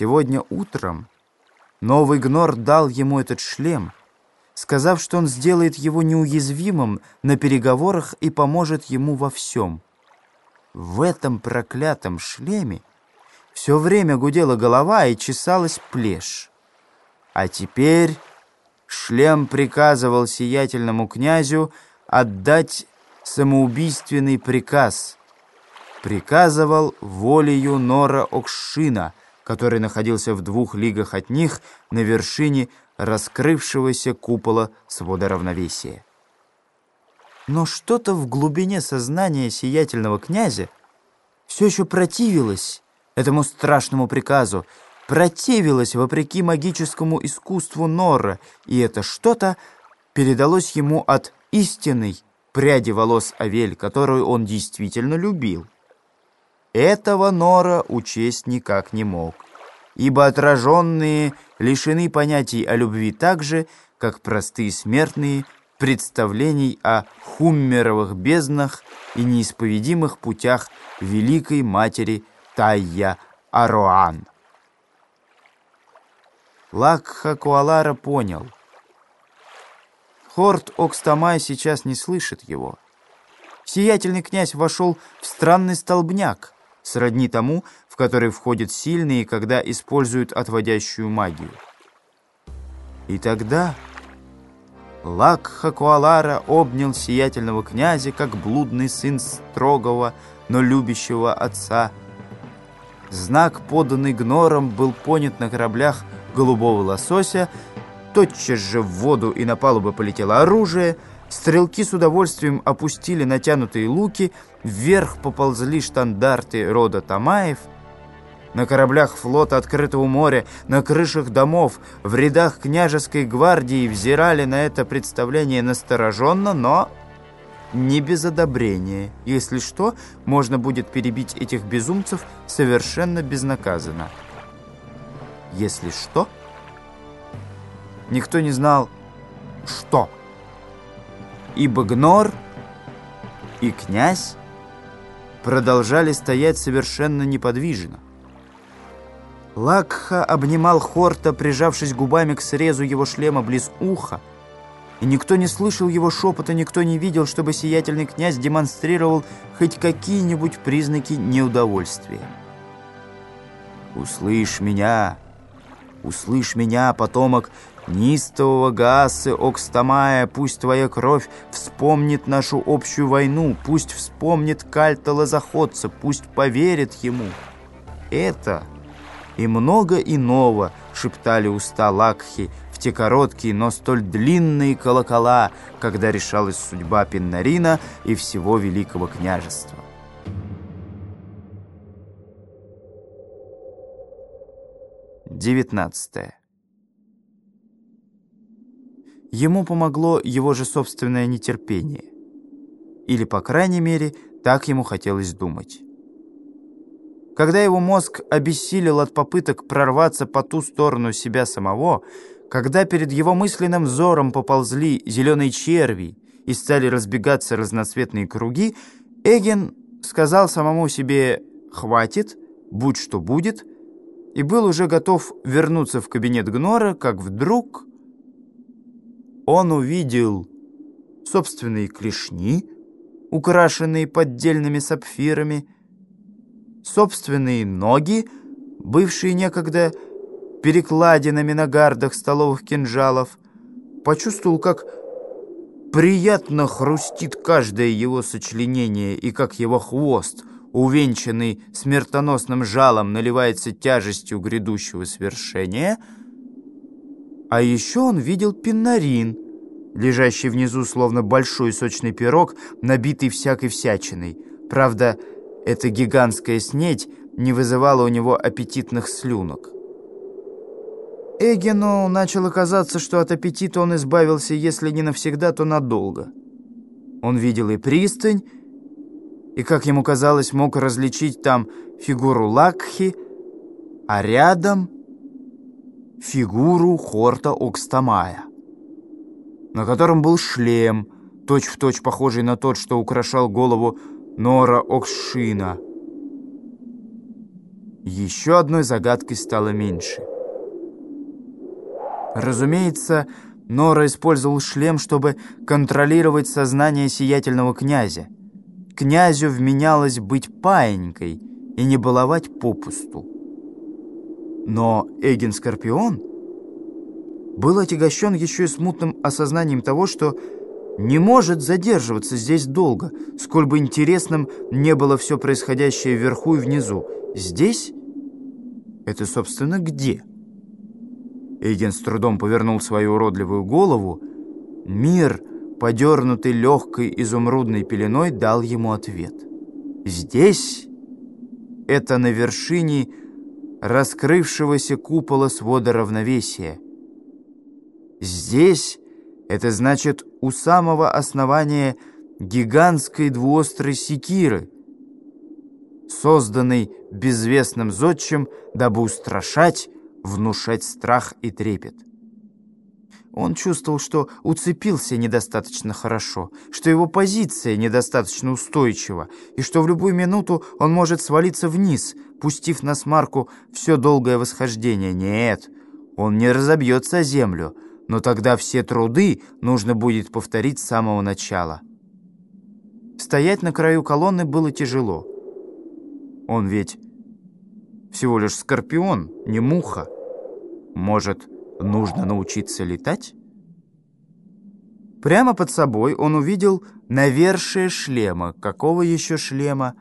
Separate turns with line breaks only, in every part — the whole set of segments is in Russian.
Сегодня утром новый гнор дал ему этот шлем, сказав, что он сделает его неуязвимым на переговорах и поможет ему во всем. В этом проклятом шлеме все время гудела голова и чесалась плешь. А теперь шлем приказывал сиятельному князю отдать самоубийственный приказ. Приказывал волею Нора Окшина, который находился в двух лигах от них на вершине раскрывшегося купола свода равновесия. Но что-то в глубине сознания сиятельного князя все еще противилось этому страшному приказу, противилось вопреки магическому искусству Нора, и это что-то передалось ему от истинной пряди волос Авель, которую он действительно любил. Этого Нора учесть никак не мог, ибо отраженные лишены понятий о любви так же, как простые смертные представлений о хуммеровых безднах и неисповедимых путях Великой Матери Тайя Аруан. Лакха Куалара понял. Хорт Окстамай сейчас не слышит его. Сиятельный князь вошел в странный столбняк, сродни тому, в который входят сильные, когда используют отводящую магию. И тогда Лакха Куалара обнял сиятельного князя, как блудный сын строгого, но любящего отца. Знак, поданный гнором, был понят на кораблях голубого лосося, тотчас же в воду и на палубы полетело оружие, стрелки с удовольствием опустили натянутые луки, вверх поползли штандарты рода Тамаев — на кораблях флота открытого моря, на крышах домов, в рядах княжеской гвардии взирали на это представление настороженно, но не без одобрения. Если что, можно будет перебить этих безумцев совершенно безнаказанно. Если что, никто не знал, что. Ибо Гнор и князь продолжали стоять совершенно неподвижно. Лакха обнимал Хорта, прижавшись губами к срезу его шлема близ уха, и никто не слышал его шепота, никто не видел, чтобы сиятельный князь демонстрировал хоть какие-нибудь признаки неудовольствия. «Услышь меня, услышь меня, потомок нистового Гаасы Окстамая, пусть твоя кровь вспомнит нашу общую войну, пусть вспомнит Кальта Лазоходца, пусть поверит ему. Это...» и много иного, шептали уста Лакхи в те короткие, но столь длинные колокола, когда решалась судьба Пеннарина и всего Великого княжества. Девятнадцатое. Ему помогло его же собственное нетерпение. Или, по крайней мере, так ему хотелось думать. Когда его мозг обессилел от попыток прорваться по ту сторону себя самого, когда перед его мысленным взором поползли зеленые черви и стали разбегаться разноцветные круги, Эгин сказал самому себе «хватит, будь что будет», и был уже готов вернуться в кабинет Гнора, как вдруг он увидел собственные клешни, украшенные поддельными сапфирами, собственные ноги, бывшие некогда перекладинами на гардах столовых кинжалов, почувствовал, как приятно хрустит каждое его сочленение и как его хвост, увенчанный смертоносным жалом, наливается тяжестью грядущего свершения. А еще он видел пинарин, лежащий внизу, словно большой сочный пирог, набитый всякой всячиной. Правда, эта гигантская снедь не вызывала у него аппетитных слюнок. Эгину начало казаться, что от аппетита он избавился, если не навсегда, то надолго. Он видел и пристань, и, как ему казалось, мог различить там фигуру Лакхи, а рядом фигуру Хорта Окстамая, на котором был шлем, точь-в-точь точь похожий на тот, что украшал голову Нора Окшина. еще одной загадкой стало меньше. Разумеется, Нора использовал шлем, чтобы контролировать сознание сиятельного князя. Князю вменялось быть паенькой и не баловать попусту. Но Эгин Скорпион был отягощен еще и смутным осознанием того, что не может задерживаться здесь долго, сколь бы интересным не было все происходящее вверху и внизу. Здесь? Это, собственно, где? Эйген с трудом повернул свою уродливую голову. Мир, подернутый легкой изумрудной пеленой, дал ему ответ. Здесь? Это на вершине раскрывшегося купола свода равновесия. Здесь это значит у самого основания гигантской двуострой секиры, созданной безвестным зодчим, дабы устрашать, внушать страх и трепет. Он чувствовал, что уцепился недостаточно хорошо, что его позиция недостаточно устойчива, и что в любую минуту он может свалиться вниз, пустив на смарку все долгое восхождение. Нет, он не разобьется о землю — но тогда все труды нужно будет повторить с самого начала. Стоять на краю колонны было тяжело. Он ведь всего лишь скорпион, не муха. Может, нужно научиться летать? Прямо под собой он увидел навершие шлема. Какого еще шлема?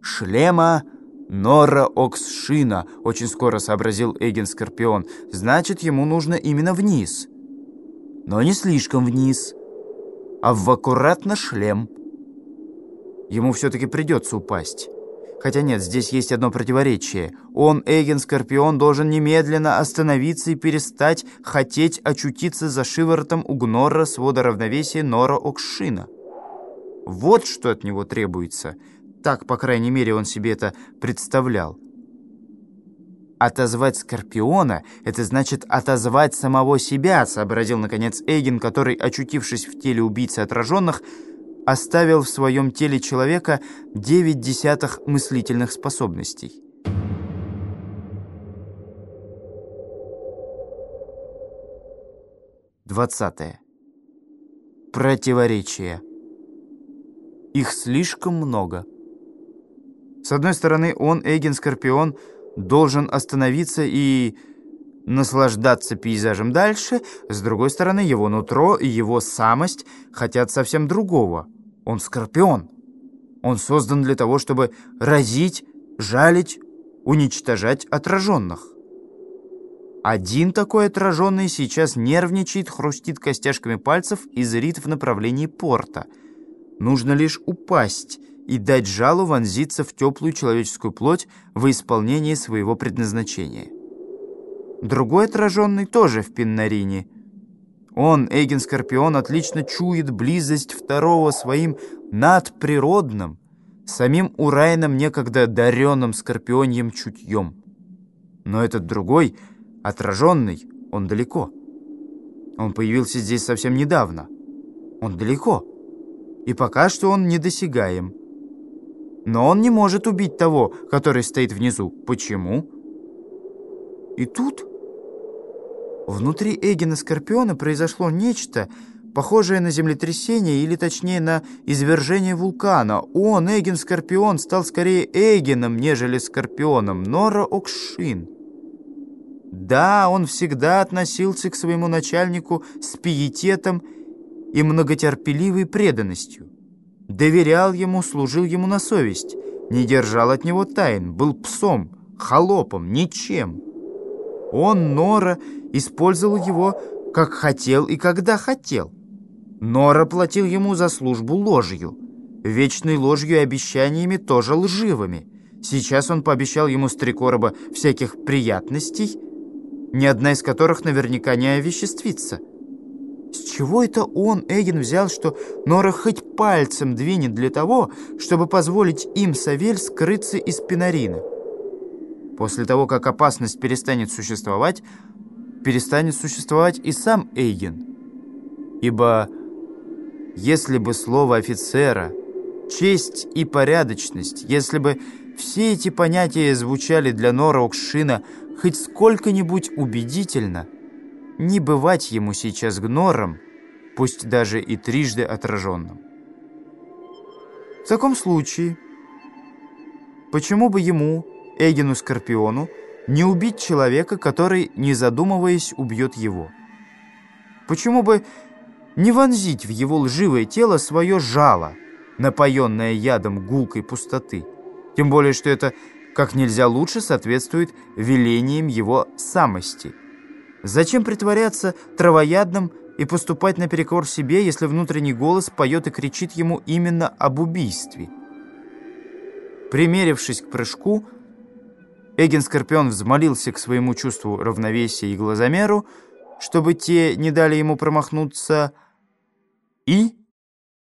Шлема «Нора Оксшина», — очень скоро сообразил Эгин Скорпион. «Значит, ему нужно именно вниз». Но не слишком вниз, а в аккуратно шлем. Ему все-таки придется упасть. Хотя нет, здесь есть одно противоречие. Он, Эгин Скорпион, должен немедленно остановиться и перестать хотеть очутиться за шиворотом у Гнора свода равновесия Нора Окшина. Вот что от него требуется — так, по крайней мере, он себе это представлял. «Отозвать Скорпиона — это значит отозвать самого себя», — сообразил, наконец, Эйген, который, очутившись в теле убийцы отраженных, оставил в своем теле человека девять десятых мыслительных способностей. Двадцатое. Противоречия. Их слишком много. С одной стороны, он, Эгин Скорпион, должен остановиться и наслаждаться пейзажем дальше, с другой стороны, его нутро и его самость хотят совсем другого. Он Скорпион. Он создан для того, чтобы разить, жалить, уничтожать отраженных. Один такой отраженный сейчас нервничает, хрустит костяшками пальцев и зрит в направлении порта. Нужно лишь упасть — и дать жалу вонзиться в теплую человеческую плоть во исполнении своего предназначения. Другой отраженный тоже в Пиннарине. Он, Эйген Скорпион, отлично чует близость второго своим надприродным, самим Урайном некогда даренным скорпионьем чутьем. Но этот другой, отраженный, он далеко. Он появился здесь совсем недавно. Он далеко. И пока что он недосягаем. Но он не может убить того, который стоит внизу. Почему? И тут внутри Эгина Скорпиона произошло нечто, похожее на землетрясение или, точнее, на извержение вулкана. Он, Эгин Скорпион, стал скорее Эгином, нежели Скорпионом. Нора Окшин. Да, он всегда относился к своему начальнику с пиететом и многотерпеливой преданностью доверял ему, служил ему на совесть, не держал от него тайн, был псом, холопом, ничем. Он, Нора, использовал его, как хотел и когда хотел. Нора платил ему за службу ложью, вечной ложью и обещаниями тоже лживыми. Сейчас он пообещал ему с три короба всяких приятностей, ни одна из которых наверняка не овеществится. С чего это он, Эгин, взял, что Нора хоть пальцем двинет для того, чтобы позволить им, Савель, скрыться из Пинарина? После того, как опасность перестанет существовать, перестанет существовать и сам Эйген. Ибо если бы слово офицера, честь и порядочность, если бы все эти понятия звучали для Нора Окшина хоть сколько-нибудь убедительно, не бывать ему сейчас гнором, пусть даже и трижды отраженным. В таком случае, почему бы ему, Эгину Скорпиону, не убить человека, который, не задумываясь, убьет его? Почему бы не вонзить в его лживое тело свое жало, напоенное ядом гулкой пустоты? Тем более, что это как нельзя лучше соответствует велениям его самости. Зачем притворяться травоядным и поступать наперекор себе, если внутренний голос поет и кричит ему именно об убийстве? Примерившись к прыжку, Эгин Скорпион взмолился к своему чувству равновесия и глазомеру, чтобы те не дали ему промахнуться, и